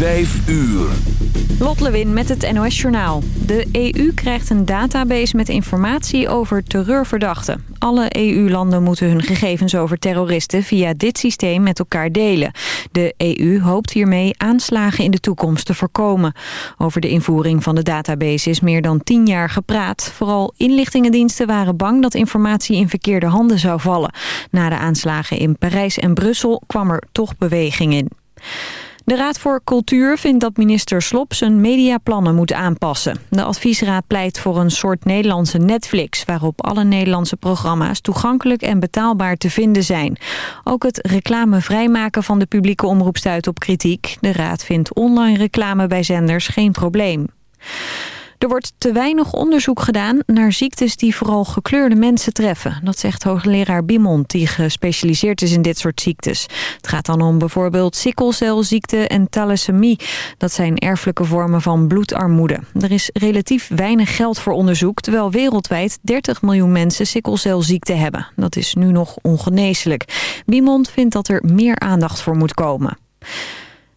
5 uur. Lot Lewin met het NOS Journaal. De EU krijgt een database met informatie over terreurverdachten. Alle EU-landen moeten hun gegevens over terroristen via dit systeem met elkaar delen. De EU hoopt hiermee aanslagen in de toekomst te voorkomen. Over de invoering van de database is meer dan tien jaar gepraat. Vooral inlichtingendiensten waren bang dat informatie in verkeerde handen zou vallen. Na de aanslagen in Parijs en Brussel kwam er toch beweging in. De Raad voor Cultuur vindt dat minister Slop zijn mediaplannen moet aanpassen. De adviesraad pleit voor een soort Nederlandse Netflix... waarop alle Nederlandse programma's toegankelijk en betaalbaar te vinden zijn. Ook het reclame vrijmaken van de publieke omroep stuit op kritiek. De Raad vindt online reclame bij zenders geen probleem. Er wordt te weinig onderzoek gedaan naar ziektes die vooral gekleurde mensen treffen. Dat zegt hoogleraar Bimond, die gespecialiseerd is in dit soort ziektes. Het gaat dan om bijvoorbeeld sikkelcelziekte en thalassemie. Dat zijn erfelijke vormen van bloedarmoede. Er is relatief weinig geld voor onderzoek, terwijl wereldwijd 30 miljoen mensen sikkelcelziekte hebben. Dat is nu nog ongeneeslijk. Bimond vindt dat er meer aandacht voor moet komen.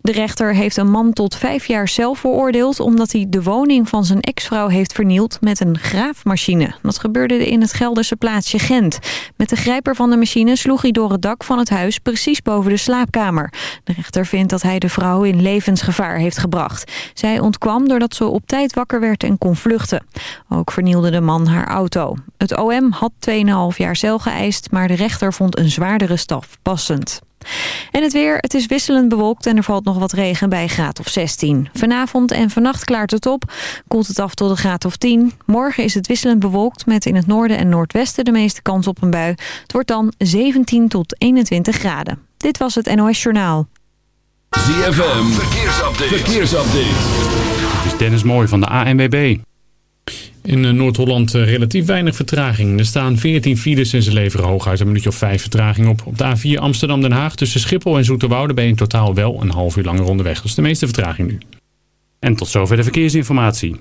De rechter heeft een man tot vijf jaar zelf veroordeeld... omdat hij de woning van zijn ex-vrouw heeft vernield met een graafmachine. Dat gebeurde in het Gelderse plaatsje Gent. Met de grijper van de machine sloeg hij door het dak van het huis... precies boven de slaapkamer. De rechter vindt dat hij de vrouw in levensgevaar heeft gebracht. Zij ontkwam doordat ze op tijd wakker werd en kon vluchten. Ook vernielde de man haar auto. Het OM had 2,5 jaar cel geëist... maar de rechter vond een zwaardere staf passend. En het weer, het is wisselend bewolkt en er valt nog wat regen bij graad of 16. Vanavond en vannacht klaart het op, koelt het af tot een graad of 10. Morgen is het wisselend bewolkt met in het noorden en noordwesten de meeste kans op een bui. Het wordt dan 17 tot 21 graden. Dit was het NOS Journaal. ZFM, verkeersupdate. verkeersupdate. Dit is Dennis Mooi van de ANWB. In eh, Noord-Holland eh, relatief weinig vertraging. Er staan 14 files en ze leveren hooguit een minuutje of 5 vertraging op. Op de A4 Amsterdam-Den Haag tussen Schiphol en Zoeterwoude ben je in totaal wel een half uur langer onderweg. Is de meeste vertraging nu. En tot zover de verkeersinformatie.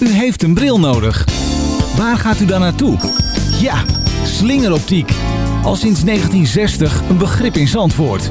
U heeft een bril nodig. Waar gaat u dan naartoe? Ja, slingeroptiek. Al sinds 1960 een begrip in Zandvoort.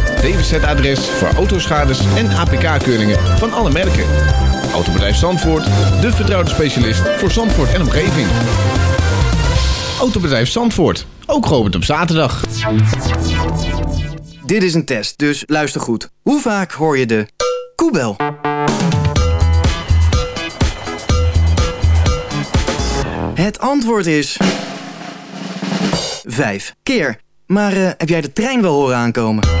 DWZ-adres voor autoschades en APK-keuringen van alle merken. Autobedrijf Zandvoort, de vertrouwde specialist voor Zandvoort en omgeving. Autobedrijf Zandvoort, ook geopend op zaterdag. Dit is een test, dus luister goed. Hoe vaak hoor je de koebel? Het antwoord is... Vijf keer. Maar eh, heb jij de trein wel horen aankomen?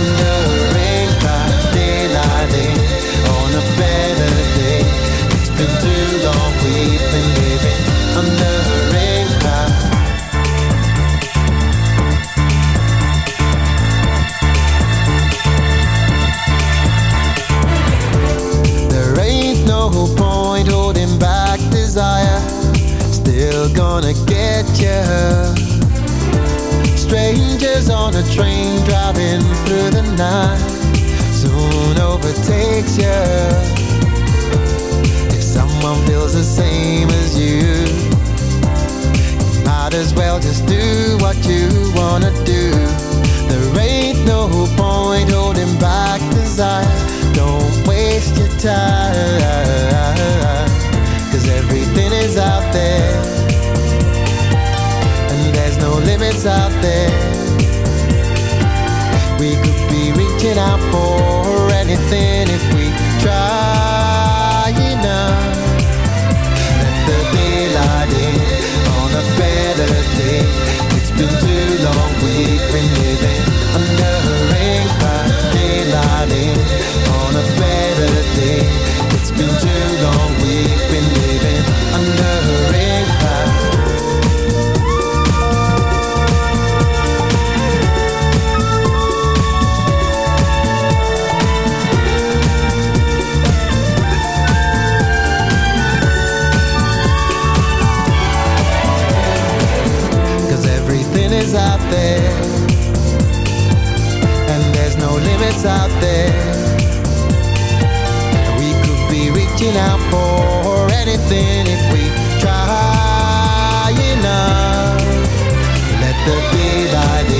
never know the day by day.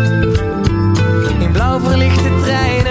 Lichte treinen.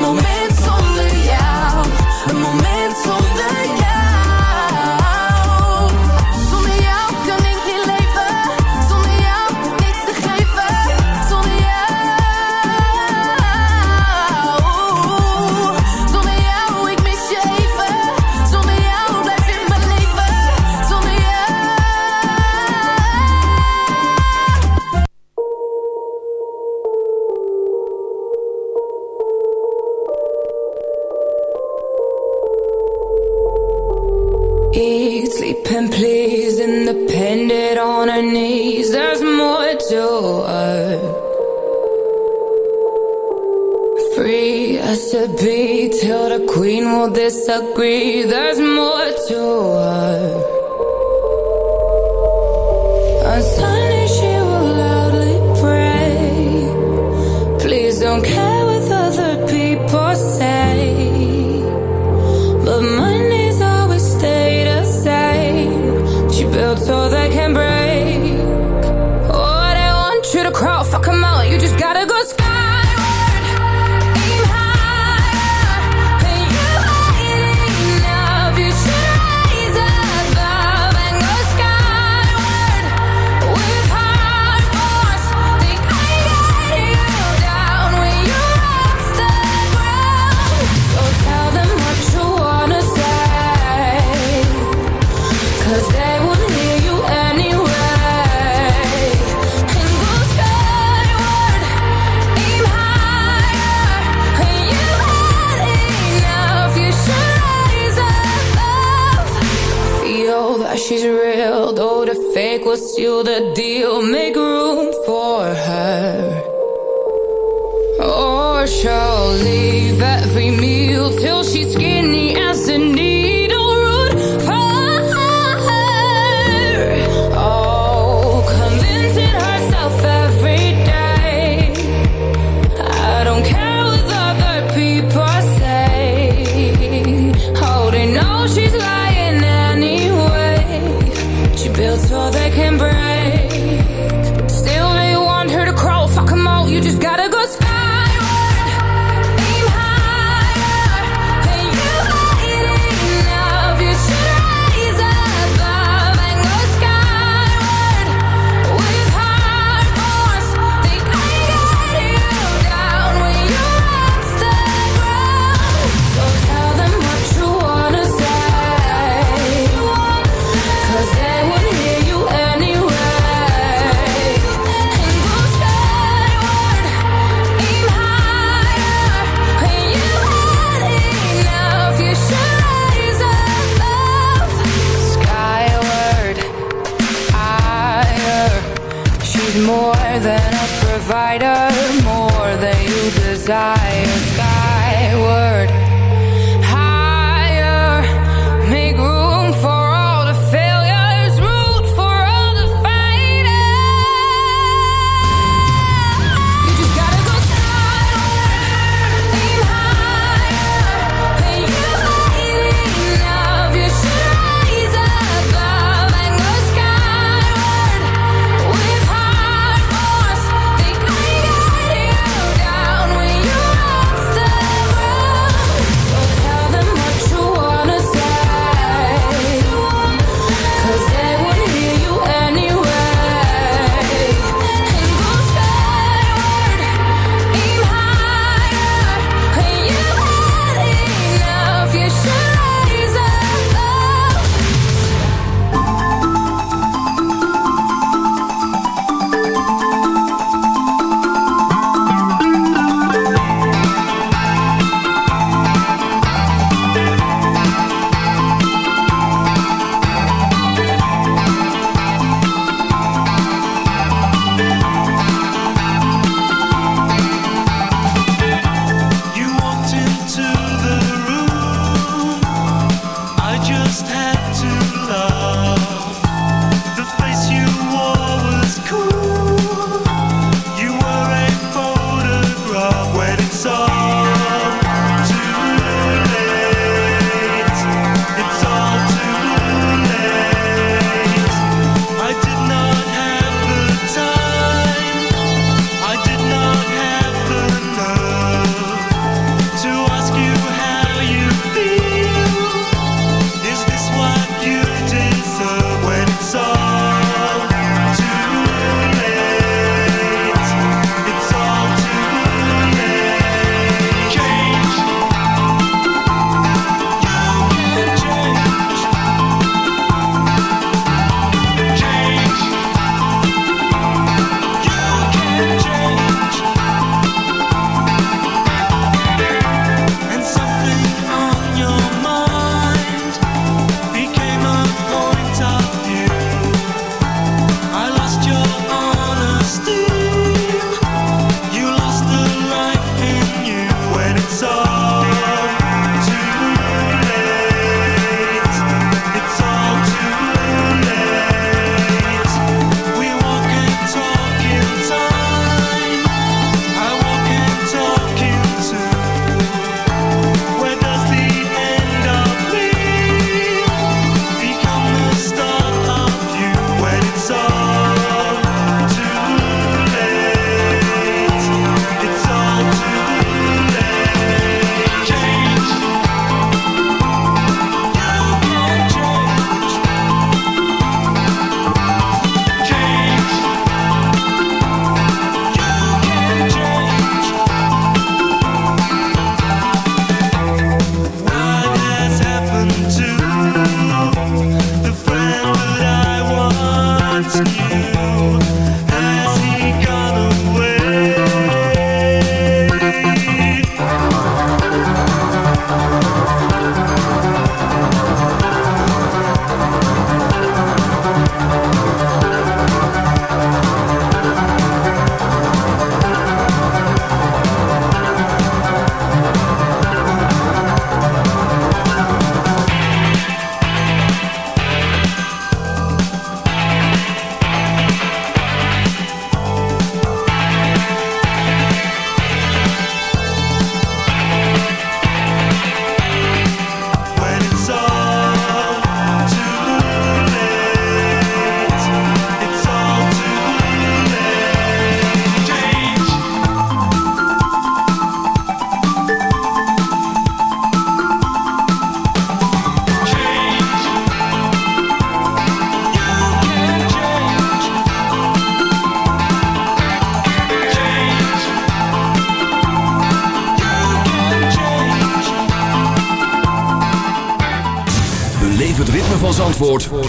momento. is more than a provider, more than you desire. Skyward.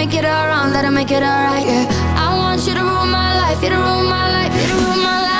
make it all wrong, let her make it all right, yeah. I want you to rule my life, you to rule my life, you to rule my life.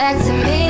back to me.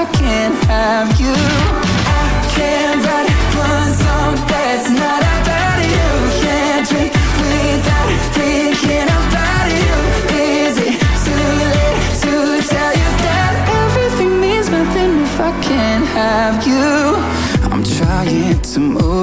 I can't have you?